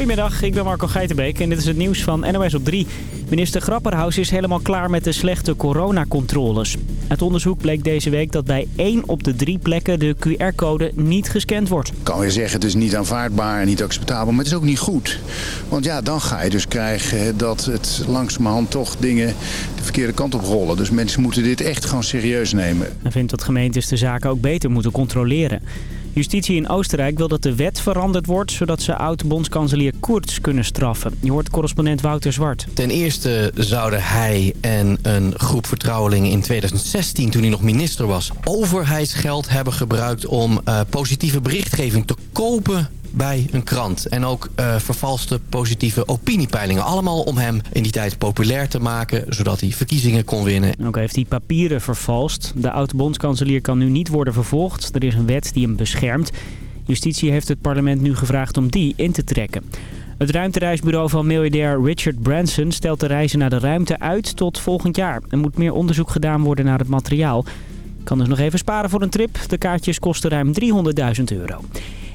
Goedemiddag, ik ben Marco Geitenbeek en dit is het nieuws van NOS op 3. Minister Grapperhaus is helemaal klaar met de slechte coronacontroles. Het onderzoek bleek deze week dat bij één op de drie plekken de QR-code niet gescand wordt. Ik kan weer zeggen, het is niet aanvaardbaar en niet acceptabel, maar het is ook niet goed. Want ja, dan ga je dus krijgen dat het langzamerhand toch dingen de verkeerde kant op rollen. Dus mensen moeten dit echt gewoon serieus nemen. Hij vindt dat gemeentes de zaken ook beter moeten controleren. Justitie in Oostenrijk wil dat de wet veranderd wordt... zodat ze oud-bondskanselier Koerts kunnen straffen. Je hoort correspondent Wouter Zwart. Ten eerste zouden hij en een groep vertrouwelingen in 2016... toen hij nog minister was, overheidsgeld hebben gebruikt... om uh, positieve berichtgeving te kopen bij een krant. En ook uh, vervalste positieve opiniepeilingen. Allemaal om hem in die tijd populair te maken, zodat hij verkiezingen kon winnen. Ook heeft hij papieren vervalst. De oud-bondskanselier kan nu niet worden vervolgd. Er is een wet die hem beschermt. Justitie heeft het parlement nu gevraagd om die in te trekken. Het ruimtereisbureau van miljardair Richard Branson stelt de reizen naar de ruimte uit tot volgend jaar. Er moet meer onderzoek gedaan worden naar het materiaal. Kan dus nog even sparen voor een trip. De kaartjes kosten ruim 300.000 euro.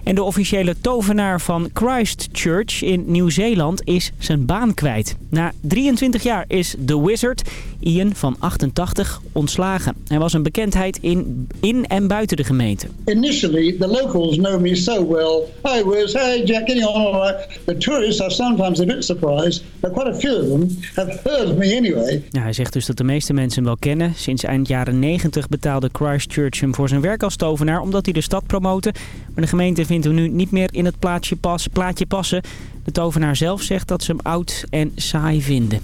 En de officiële tovenaar van Christchurch in Nieuw-Zeeland is zijn baan kwijt. Na 23 jaar is The Wizard, Ian van 88, ontslagen. Hij was een bekendheid in, in en buiten de gemeente. Initially, the locals know me so well. Hi Wiz, hey Jack, getting on The tourists are sometimes a bit surprised, but quite a few of them have heard me anyway. Ja, hij zegt dus dat de meeste mensen hem wel kennen. Sinds eind jaren 90 betaalde Christchurch hem voor zijn werk als tovenaar, omdat hij de stad promoten. Maar de gemeente vindt vindt hem nu niet meer in het plaatje, pas, plaatje passen. De tovenaar zelf zegt dat ze hem oud en saai vinden.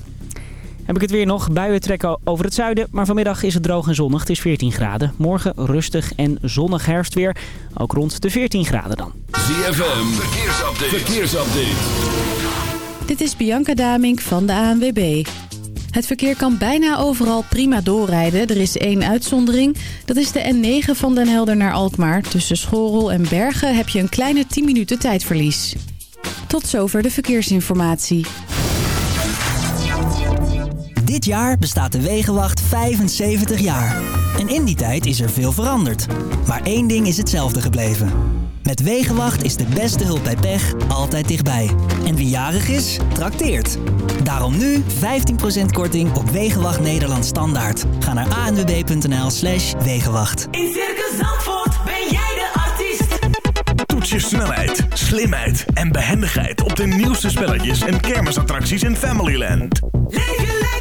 Heb ik het weer nog. Buien trekken over het zuiden. Maar vanmiddag is het droog en zonnig. Het is 14 graden. Morgen rustig en zonnig herfstweer. Ook rond de 14 graden dan. ZFM. Verkeersupdate. Verkeersupdate. Dit is Bianca Damink van de ANWB. Het verkeer kan bijna overal prima doorrijden. Er is één uitzondering. Dat is de N9 van Den Helder naar Alkmaar. Tussen Schorel en Bergen heb je een kleine 10 minuten tijdverlies. Tot zover de verkeersinformatie. Dit jaar bestaat de Wegenwacht 75 jaar. En in die tijd is er veel veranderd. Maar één ding is hetzelfde gebleven. Met Wegenwacht is de beste hulp bij pech altijd dichtbij. En wie jarig is, trakteert. Daarom nu 15% korting op Wegenwacht Nederland Standaard. Ga naar anwb.nl slash Wegenwacht. In Circus Zandvoort ben jij de artiest. Toets je snelheid, slimheid en behendigheid op de nieuwste spelletjes en kermisattracties in Familyland. Leef je lekker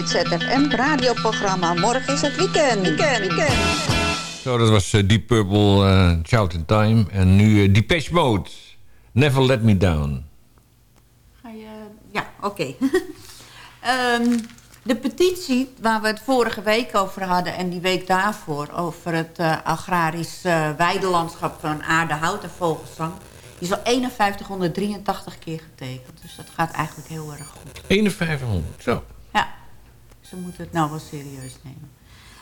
Het ZFM radioprogramma. Morgen is het weekend. Weekend, weekend. Zo, dat was eh, Deep Purple, eh Shout in Time. En nu uh, Depeche Mode, Never Let Me Down. Ga je... Ja, oké. Ehm, de petitie waar we het vorige week over hadden... en die week daarvoor over het agrarisch weidelandschap van aardehout en vogelsang... die is al 5183 keer getekend. Dus dat gaat eigenlijk heel erg goed. 5100, zo. Ze moeten het nou wel serieus nemen.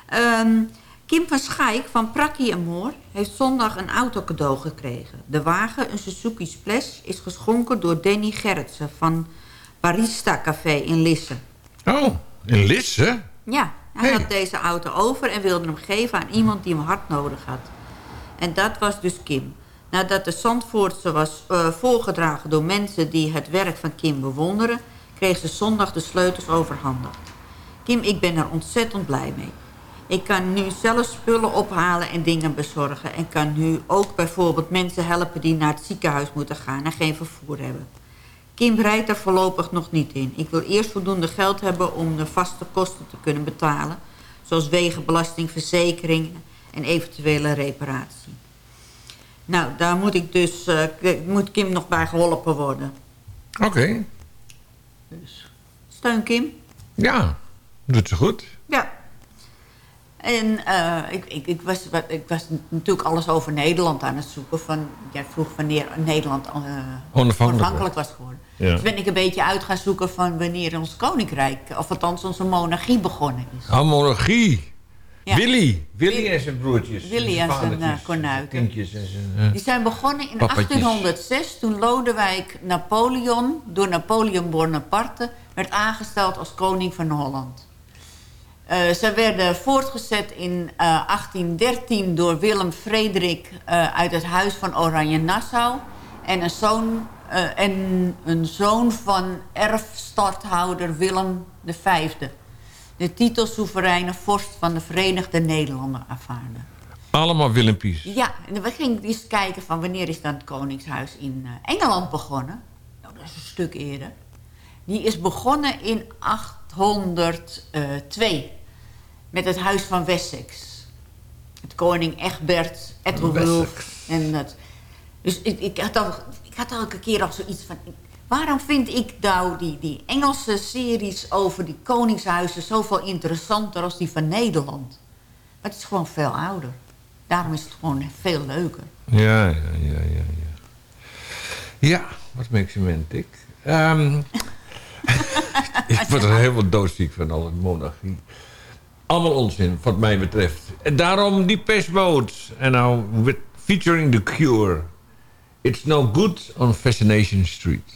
Ehm, Kim van Schaik van Prakkie en Moor heeft zondag een auto cadeau gekregen. De wagen, een Suzuki Splash, is geschonken door Danny Gerritsen van Barista Café in Lisse. Oh, in Lisse? Ja, hij had deze auto over en wilde hem geven aan iemand die hem hard nodig had. En dat was dus Kim. Nadat de Zandvoortse was eh, voorgedragen door mensen die het werk van Kim bewonderen... kreeg ze zondag de sleutels overhandigd. Kim, ik ben er ontzettend blij mee. Ik kan nu zelf spullen ophalen en dingen bezorgen... en kan nu ook bijvoorbeeld mensen helpen die naar het ziekenhuis moeten gaan... en geen vervoer hebben. Kim rijdt er voorlopig nog niet in. Ik wil eerst voldoende geld hebben om de vaste kosten te kunnen betalen... zoals wegenbelasting, verzekering en eventuele reparatie. Nou, daar moet ik dus eh, moet Kim nog bij geholpen worden. Oké. Steun Kim. Ja, doet ze goed. Ja. En eh, ik, ik, ik, was, ik was natuurlijk alles over Nederland aan het zoeken. Van, jij vroeg wanneer Nederland eh, onafhankelijk was geworden. Ja. Dus ben ik een beetje uit gaan zoeken van wanneer ons koninkrijk... of althans onze monarchie begonnen is. Ah, monarchie. Ja. Willy. Willy en zijn broertjes. Willy en zijn uh. Kindjes en zijn... Die zijn begonnen in Pappatjes. 1806 toen Lodewijk Napoleon door Napoleon Bonaparte werd aangesteld als koning van Holland. Eh, ze werden voortgezet in eh, 1813 door Willem Frederik eh, uit het huis van Oranje-Nassau en een zoon, eh, en een zoon van erfstadhouder Willem V. De titel soevereine vorst van de Verenigde Nederlanden aanvaarden. Allemaal Willempies. Ja, en we gingen eens kijken van wanneer is dan het Koningshuis in eh, Engeland begonnen. Nou, dat is een stuk eerder. Die is begonnen in 802 met het Huis van Wessex. Het koning Egbert, Ethelwulf. En dat. Dus ik, ik, had al, ik had elke keer al zoiets van... Waarom vind ik nou die, die Engelse series over die koningshuizen... zoveel interessanter als die van Nederland? Maar het is gewoon veel ouder. Daarom is het gewoon veel leuker. Ja, ja, ja, ja. Ja, ja wat makes a man tick? Ehm, ik word er helemaal doodziek van, al het monarchie. Allemaal onzin, wat mij betreft. En daarom die Mode. En nou, featuring The Cure. It's no good on Fascination Street.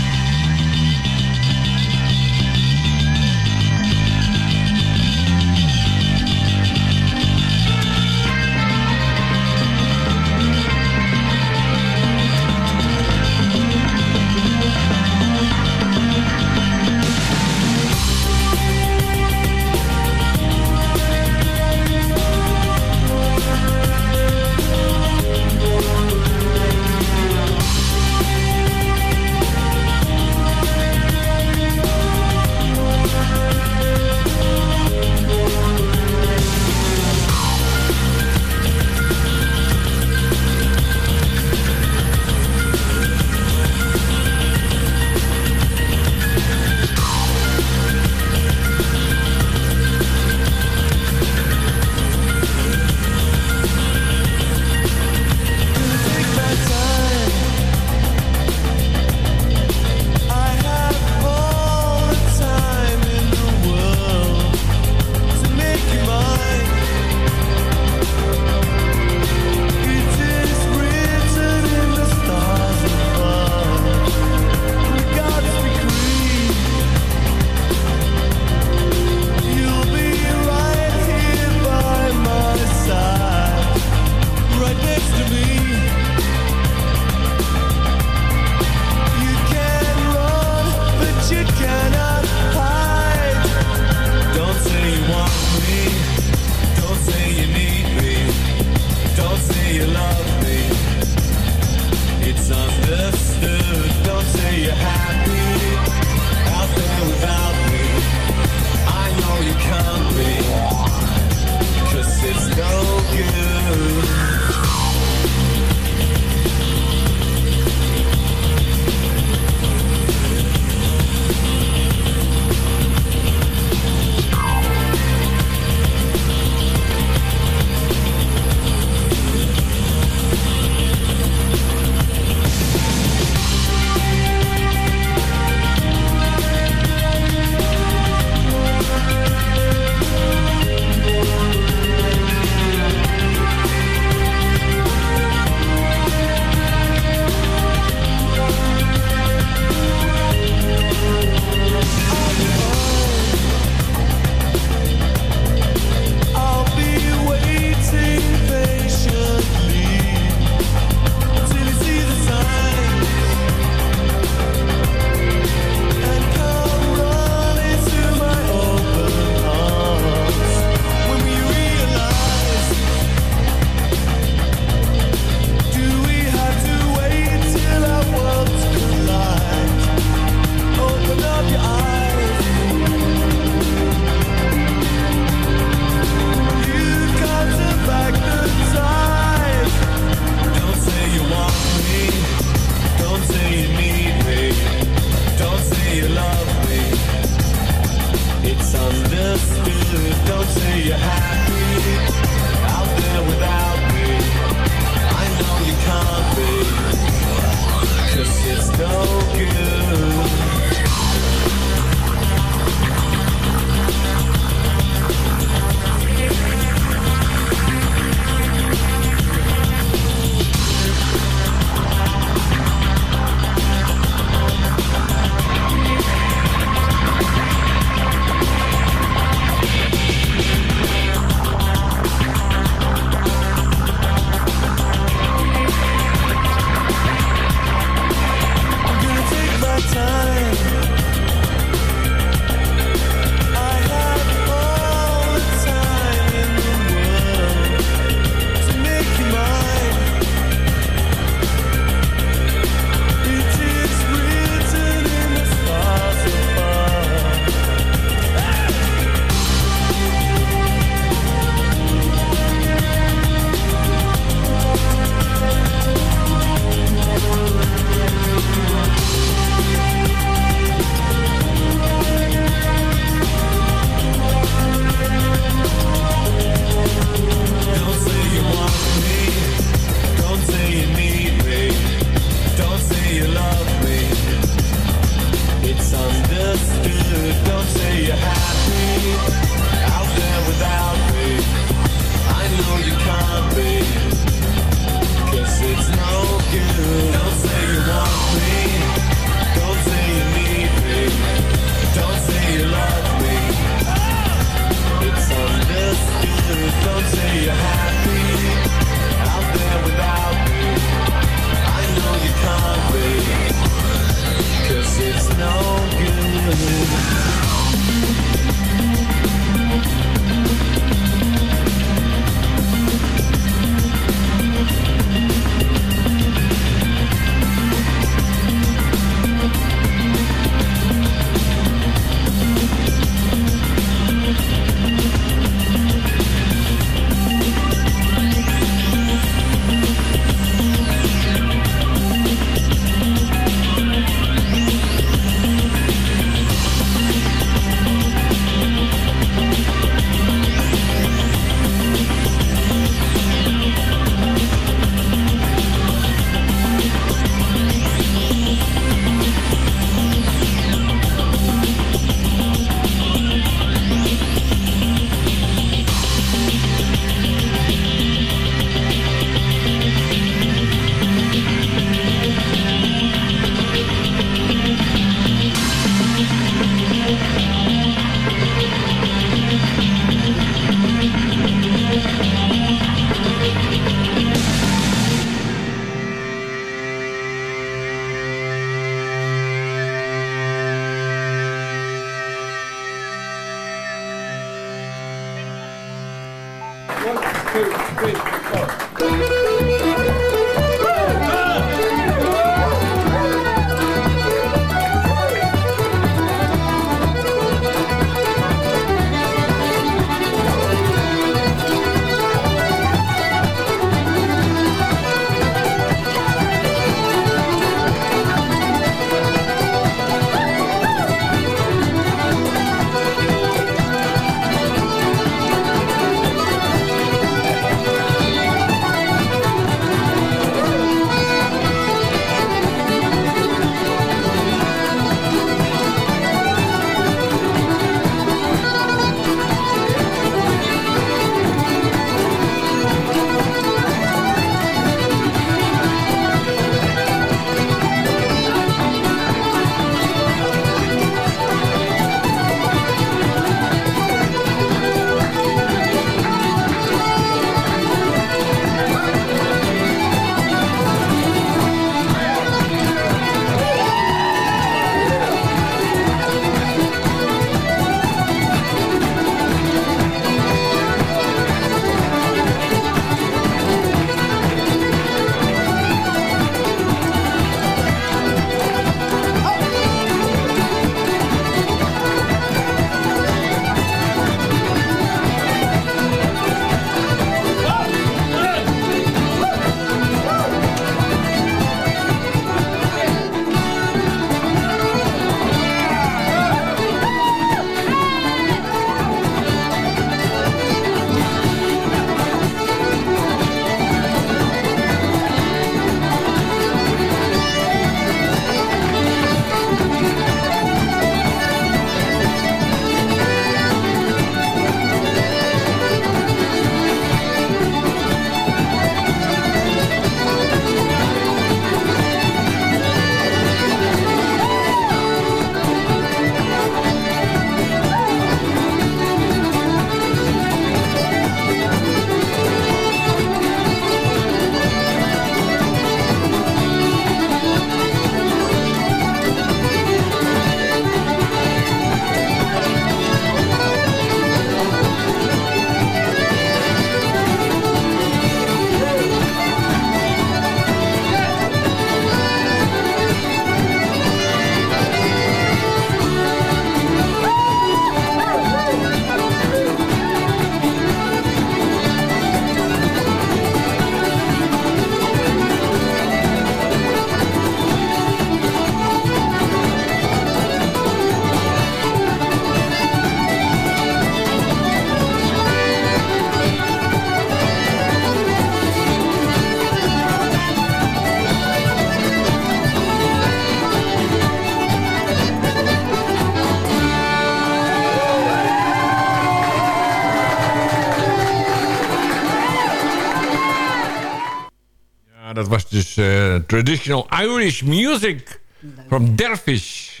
Dat was dus eh, traditional Irish music from Dervish.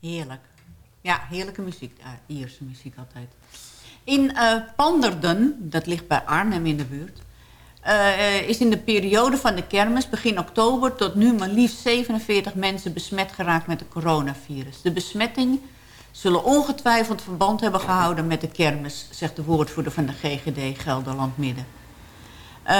Heerlijk. Ja, heerlijke muziek. Uh, Ierse muziek altijd. In eh, Panderden, dat ligt bij Arnhem in de buurt... is in de periode van de kermis, begin oktober... tot nu maar liefst 47 mensen besmet geraakt met het coronavirus. De besmetting zullen ongetwijfeld verband hebben gehouden met de kermis... zegt de woordvoerder van de GGD Gelderland Midden. Uh,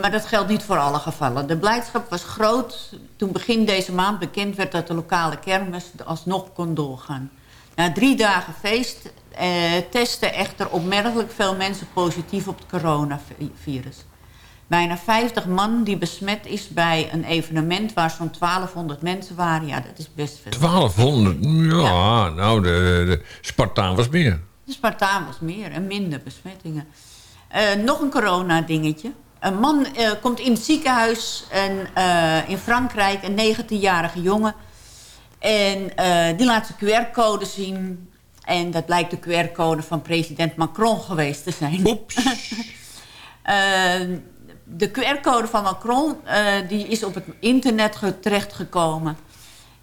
maar dat geldt niet voor alle gevallen. De blijdschap was groot toen begin deze maand bekend werd... dat de lokale kermis alsnog kon doorgaan. Na drie dagen feest uh, testen echter opmerkelijk veel mensen positief op het coronavirus. Bijna 50 man die besmet is bij een evenement waar zo'n 1200 mensen waren. Ja, dat is best veel. 1200? Ja, ja. nou, de, de Spartaan was meer. De Spartaan was meer en minder besmettingen. Uh, nog een corona-dingetje. Een man uh, komt in het ziekenhuis en, uh, in Frankrijk, een 19-jarige jongen. En die laat zijn QR-code zien. En dat blijkt de QR-code van president Macron geweest te zijn. Oeps. de QR-code van Macron die is op het internet terechtgekomen.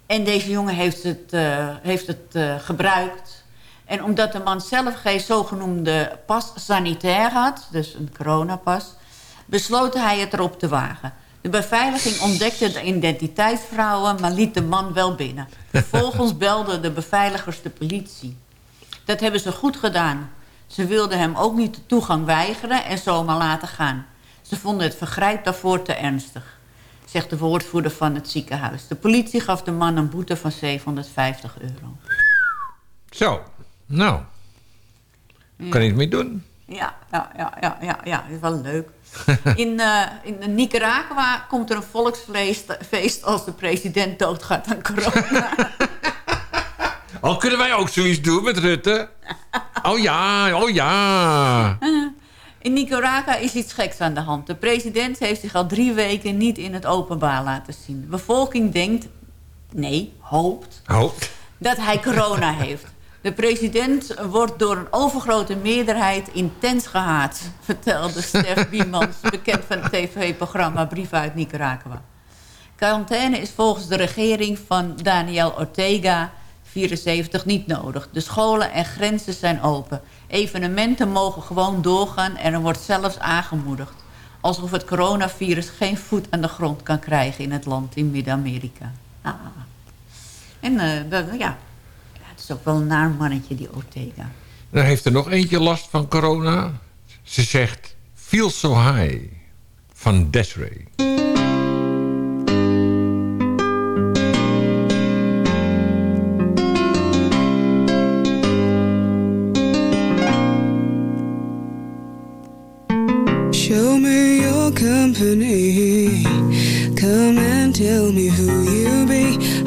En deze jongen heeft het, heeft het gebruikt. En omdat de man zelf geen zogenoemde pas sanitair had, dus een coronapas, besloot hij het erop te wagen. De beveiliging ontdekte de identiteitsvrouwen, maar liet de man wel binnen. Vervolgens belden de beveiligers de politie. Dat hebben ze goed gedaan. Ze wilden hem ook niet de toegang weigeren en zomaar laten gaan. Ze vonden het vergrijp daarvoor te ernstig, zegt de woordvoerder van het ziekenhuis. De politie gaf de man een boete van 750 euro. Zo, nou. Kan je iets mee doen? Ja, ja, ja, ja, ja, ja, is wel leuk. In, eh, in Nicaragua komt er een volksfeest feest als de president doodgaat aan corona. Al kunnen wij ook zoiets doen met Rutte? Oh ja, oh ja. In Nicaragua is iets geks aan de hand. De president heeft zich al drie weken niet in het openbaar laten zien. De bevolking denkt, nee, hoopt, Oh, dat hij corona heeft. De president wordt door een overgrote meerderheid intens gehaat... vertelde Stef Biemans, bekend van het tv-programma Brief uit Nicaragua. Quarantaine is volgens de regering van Daniel Ortega 74 niet nodig. De scholen en grenzen zijn open. Evenementen mogen gewoon doorgaan en er wordt zelfs aangemoedigd. Alsof het coronavirus geen voet aan de grond kan krijgen in het land in Midden-Amerika. Ah. En eh, dat, ja, is ook wel een naar mannetje, die Ortega. dan heeft er nog eentje last van corona. Ze zegt, feel so high. Van Desiree. Show me your company. Come and tell me who you be.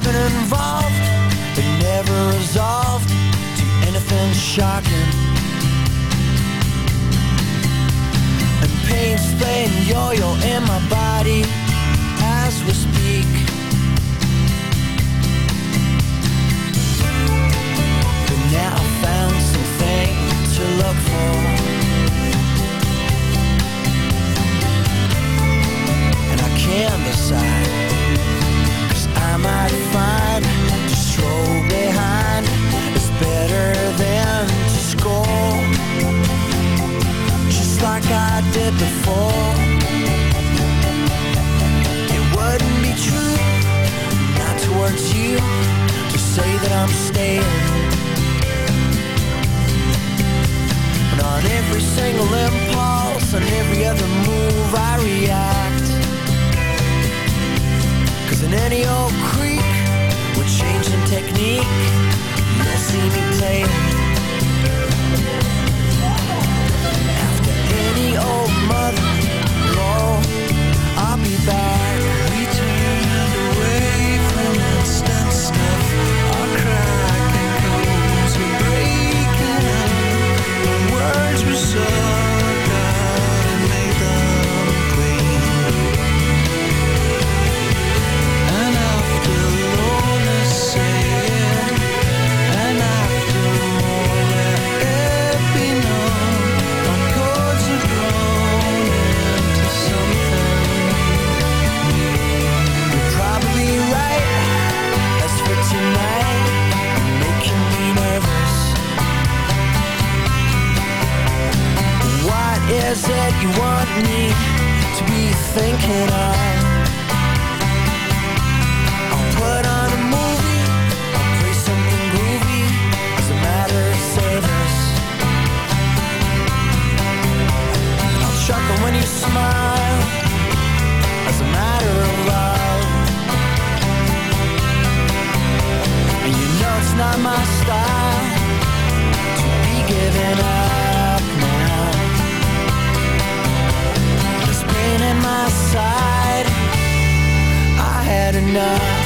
I've been involved But never resolved To anything shocking. And pain's playing yo-yo in my body As we speak. But now I've found something to look for. And I can't It wouldn't be true, not towards you, to say that I'm staying. On every single impulse, every other move, I react. Cause in any old creek, with changing technique, you'll see me playing. Is it you want me to be thinking of? I'll put on a movie, I'll play something groovy as a matter of service. I'll chuckle when you smile as a matter of love. And you know it's not my style side, I had enough.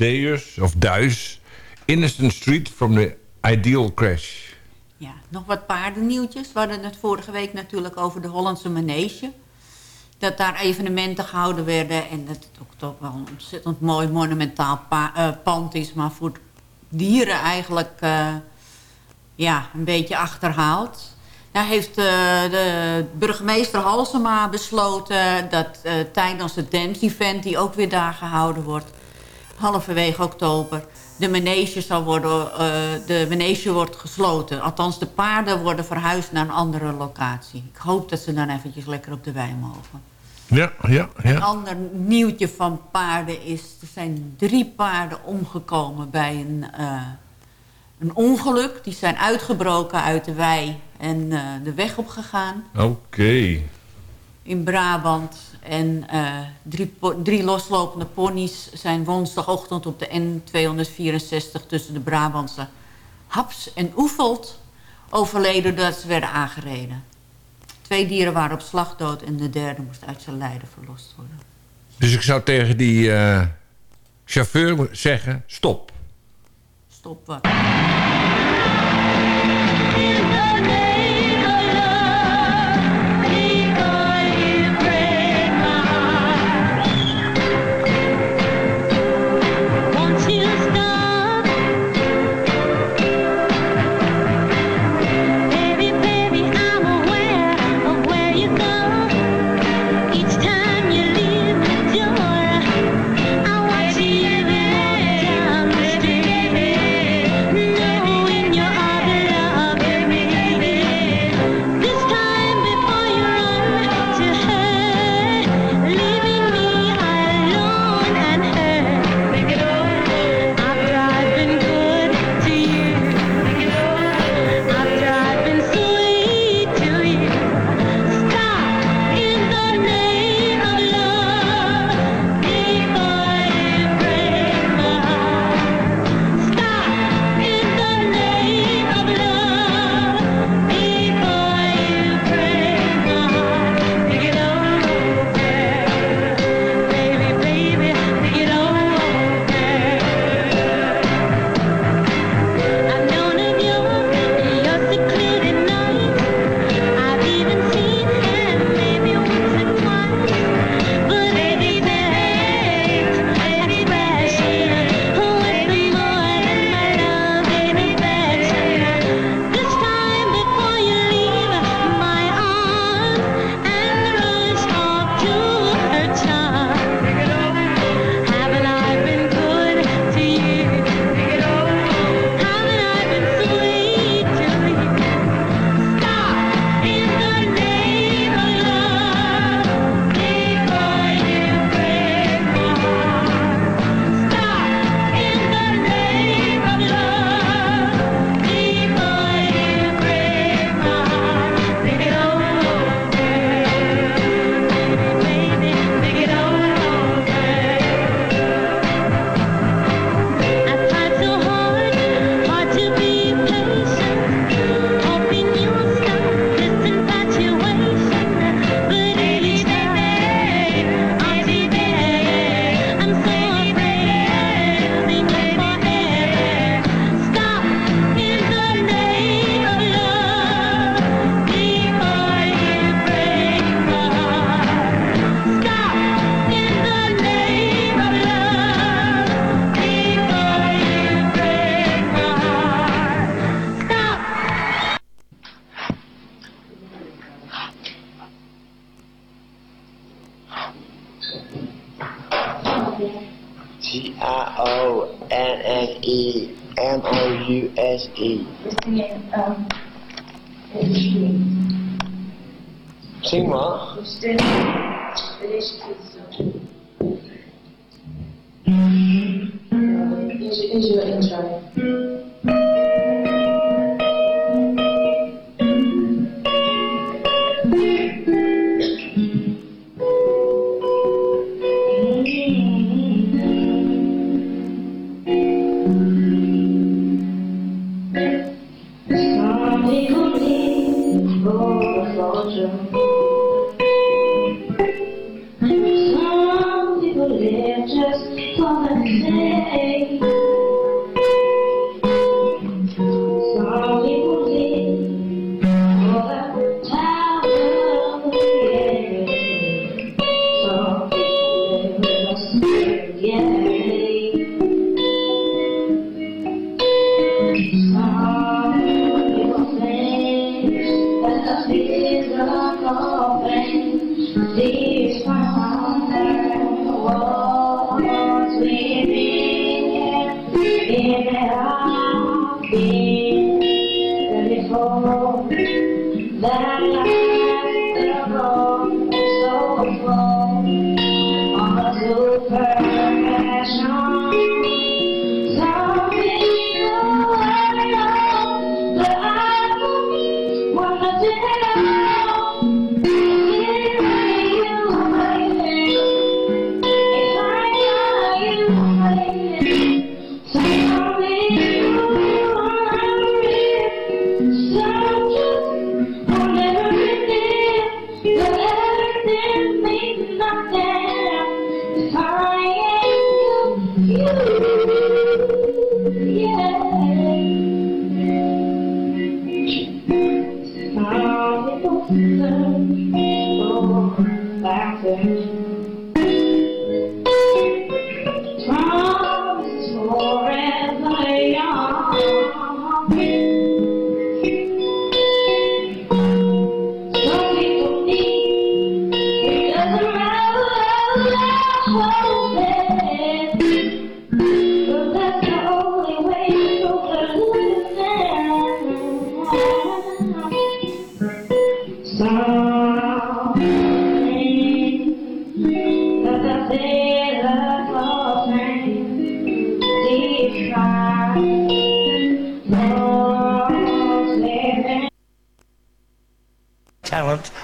Deus, of Duis. Innocent Street from the Ideal Crash. Ja, nog wat paardennieuwtjes. We hadden het vorige week natuurlijk over de Hollandse Manege. Dat daar evenementen gehouden werden. En dat het ook toch wel een ontzettend mooi monumentaal eh, pand is. Maar voor dieren eigenlijk eh, ja, een beetje achterhaald. Daar heeft eh, de burgemeester Halsema besloten dat tijdens het dance-event... die ook weer daar gehouden wordt, halverwege oktober de manege zal worden, eh, de manege wordt gesloten. Althans, de paarden worden verhuisd naar een andere locatie. Ik hoop dat ze dan eventjes lekker op de wei mogen. Ja, ja, ja. Een ander nieuwtje van paarden is... er zijn drie paarden omgekomen bij een, eh, een ongeluk. Die zijn uitgebroken uit de wei en eh, de weg opgegaan. Oké. In Brabant en eh, drie, drie, loslopende ponies zijn woensdagochtend op de N264 tussen de Brabantse Haps en Oefelt overleden dat ze werden aangereden. Twee dieren waren op slag dood en de derde moest uit zijn lijden verlost worden. Dus ik zou tegen die eh, chauffeur zeggen, stop. Stop wat?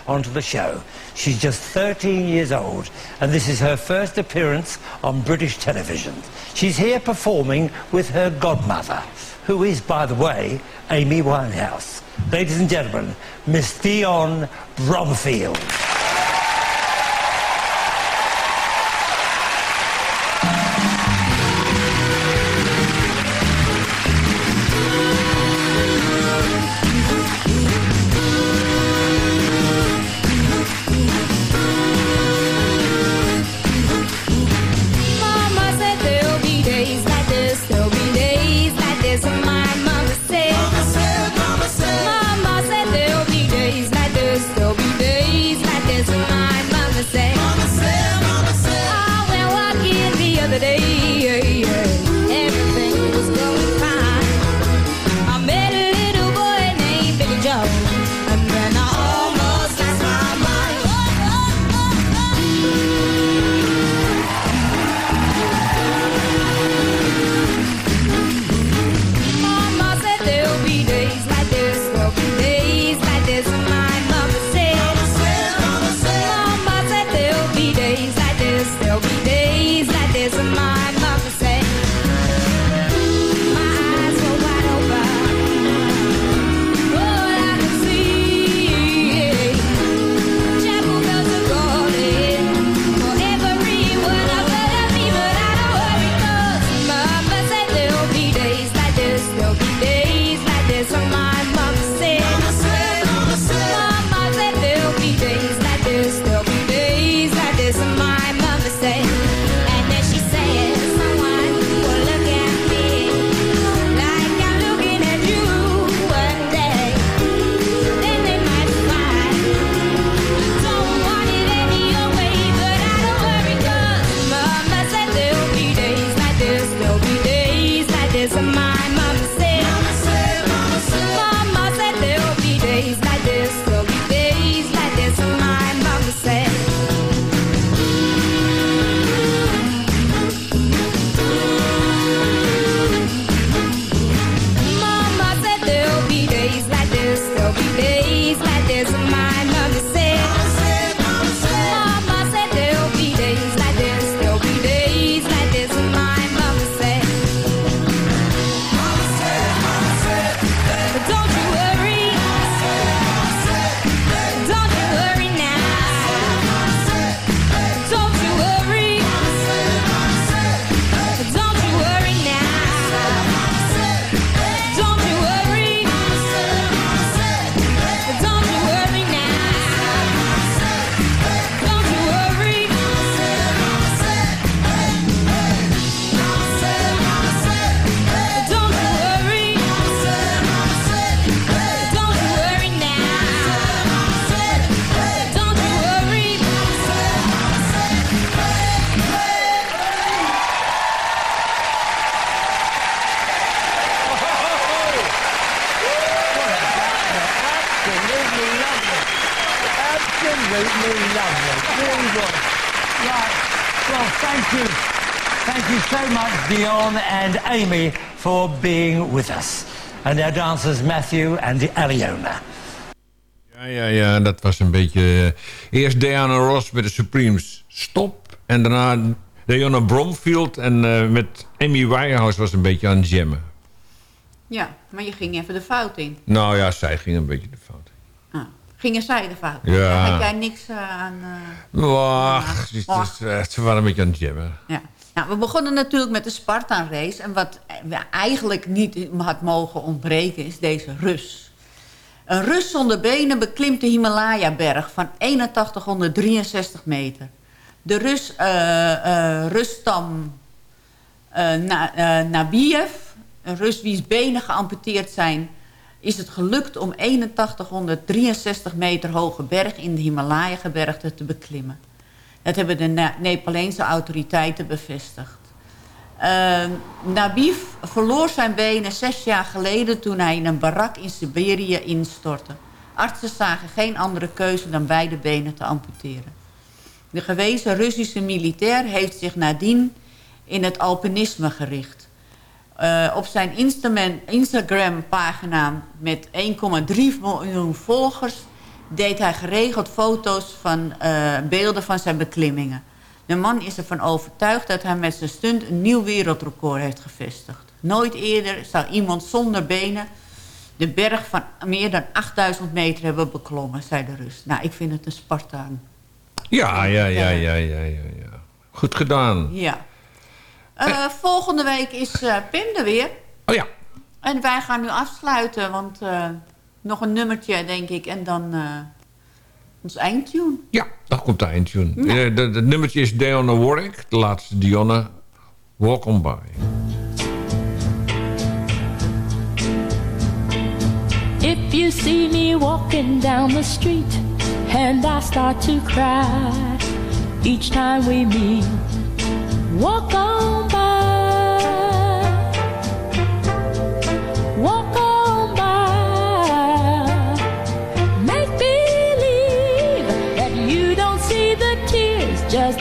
Onto the show. She's just 13 years old, and this is her first appearance on British television. She's here performing with her godmother, who is, by the way, Amy Winehouse. Ladies and gentlemen, Miss Dion Bromfield. Lovely. Really was. Right. Well, thank you. Thank you so much, Dion and Amy, for being with us. And our dancers Matthew and Aliona. Ja, ja, ja, dat was een beetje... eh, eerst Diana Ross met de Supremes Stop. En daarna Diana Bromfield. En eh, met Amy Winehouse was een beetje aan het jammen. Ja, maar je ging even de fout in. Nou ja, zij ging een beetje de fout. Gingen zij de fout in? Ja. Daar heb jij niks eh, aan... eh, Wacht, eh, ze waren een beetje aan het jammen. Ja. Nou, we begonnen natuurlijk met de Spartan race. En wat we eigenlijk niet had mogen ontbreken is deze Rus. Een Rus zonder benen beklimt de Himalaya-berg van 8163 meter. De Rus eh, eh, Rustam eh, Na- eh, Nabiev, een Rus wiens benen geamputeerd zijn... is het gelukt om 8163 meter hoge berg in de Himalaya-gebergte te beklimmen. Dat hebben de Nepalese autoriteiten bevestigd. Uh, verloor zijn benen zes jaar geleden toen hij in een barak in Siberië instortte. Artsen zagen geen andere keuze dan beide benen te amputeren. De gewezen Russische militair heeft zich nadien in het alpinisme gericht. Uh, op zijn Instagram-pagina met 1,3 miljoen volgers deed hij geregeld foto's van eh, beelden van zijn beklimmingen. De man is ervan overtuigd dat hij met zijn stunt een nieuw wereldrecord heeft gevestigd. Nooit eerder zou iemand zonder benen de berg van meer dan 8000 meter hebben beklommen, zei de Rus. Nou, ik vind het een Spartaan. Ja, ja, ja, ja, ja, ja. ja. Goed gedaan. Ja. Eh, volgende week is eh, Pim er weer. Oh ja. En wij gaan nu afsluiten, want eh, nog een nummertje, denk ik. En dan eh, ons eindtune. Ja, dan komt de eindtune. Ja. De- Het nummertje is Dionne Warwick. De laatste Dionne. Walk on by. If you see me walking down the street and I start to cry each time we meet, walk on by, walk on by. Make believe that you don't see the tears, just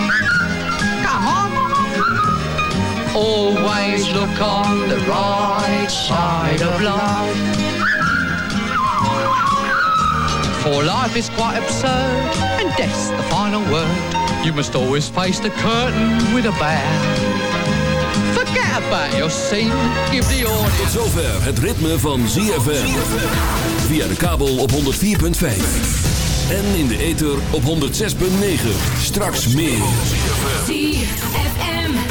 Always look on the right side of life. For life is quite absurd, and death's the final word. You must always face the curtain with a bow. Forget about your scene, give the audience. Tot zover het ritme van ZFM. Via de kabel op 104.5. En in de ether op 106.9. Straks meer. ZFM.